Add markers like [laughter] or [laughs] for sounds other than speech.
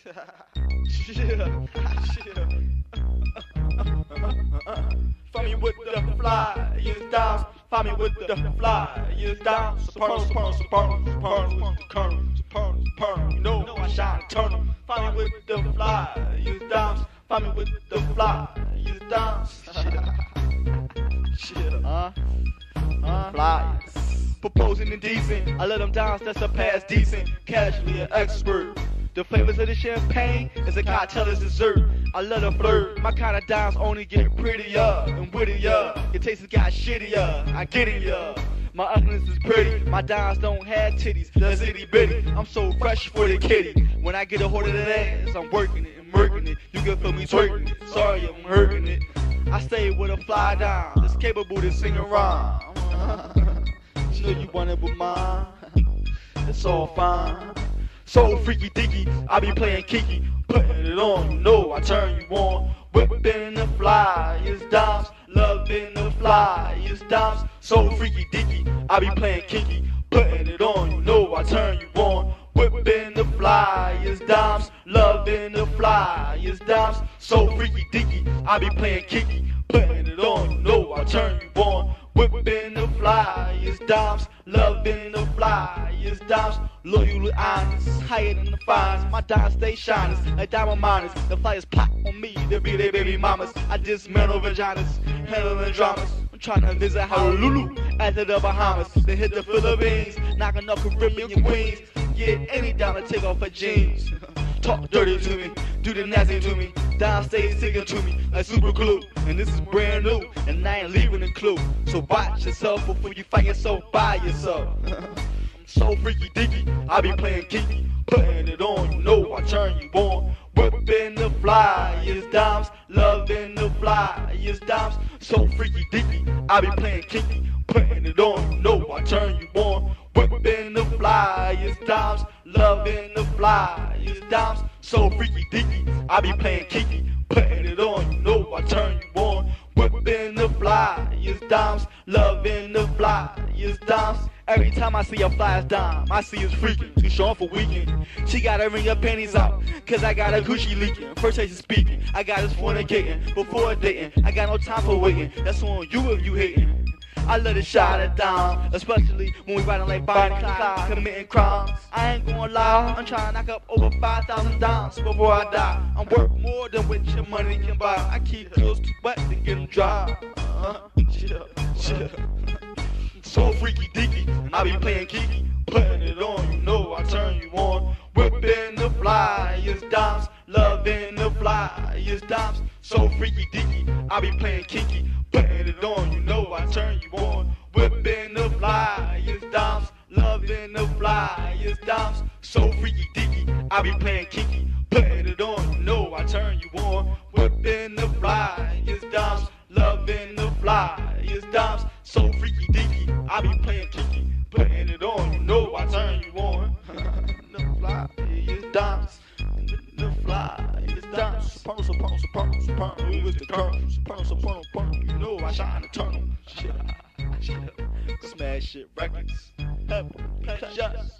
[laughs] Find me with the flyers down. Find me with the flyers down. Soprano, soprano, soprano, soprano, soprano, soprano, soprano. You know I shine eternal. Find me with the flyers down. Find me with the flyers down. [laughs] Shit, Uh, uh, flyers. Proposing indecent. I let them dance, that's the past decent. Casually an expert. The flavors of the champagne is a cocktail as dessert. I love them flirt. My kind of dimes only get prettier and wittier. Your taste has got shittier. I get it, yeah. My ugliness is pretty. My dimes don't have titties. That's itty bitty. I'm so fresh for the kitty. When I get a hold of that ass, I'm working it and murking it. You can feel me twerking it. Sorry, I'm hurting it. I stay with a fly down. That's capable to sing a rhyme. [laughs] You know you want it with mine. It's all fine. So freaky dicky, I be playing kiki, putting it on. Know I turn you on. Whipping the fly is dimes, loving the fly is dimes. So freaky dicky, I be playing kiki, putting it on. You know I turn you on. Whipping the fly is dimes, loving the fly is dimes. So freaky dicky, I be playing kiki, putting it on. You know I turn you on. Whipping the fly is dimes, loving the fly is dimes. Loyal honest, higher than the fines. My dimes stay shining, like diamond miners. The flyers pop on me, they be their baby mamas. I dismantle vaginas, handling dramas. I'm trying to visit Honolulu after the Bahamas. Then hit the Philippines, knocking up Caribbean queens. Get any dollar, take off her jeans. [laughs] Talk dirty to me, do the nasty to me. Downstage singing to me like super glue. And this is brand new, and I ain't leaving a clue. So watch yourself before you find yourself by yourself. [laughs] so freaky dicky, I be playing kiki, putting it on. You know I turn you on. Whipping the fly is dimes, loving the fly is dimes. So freaky dicky, I be playing kiki, putting it on. You know I turn you on. Whipping the fly is dimes, loving the fly is dimes. So freaky dicky, I be playing kiki, putting it on. You know I turn you on. Whipping the fly is dimes, loving the fly is dimes. Every time I see a fly's dime, I see it's freaking, too short for weekend. She gotta wring her panties out, cause I got a coochie leaking. First taste is speaking, I got us fornicating, before dating, I got no time for waiting. That's on you if you hating. I let it shot it down, especially when we riding like Bonnie Clyde, committing crimes. I ain't gonna lie, I'm trying to knock up over 5,000 dimes before I die. I'm worth more than what your money can buy. I keep clothes too wet to get them dry. Uh, chill, chill. So freaky deaky, I be playing kiki, putting it on. You know I turn you on. Whipping the fly is dimes, loving the fly is dimes. So freaky deaky, I be playing kiki, putting it on. You know I turn you on. Whipping the fly is dimes, loving the fly is dimes. So freaky deaky, I be playing kiki, putting it on. You know I turn you on. Whipping the fly is dimes, Who is the colonel? Soprano, soprano, soprano. You know I shine eternal. Shit, shit. Smash shit records. Pepper, pleasures.